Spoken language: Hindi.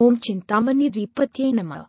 ओम चिंतामणि द्विपत्ये नमः।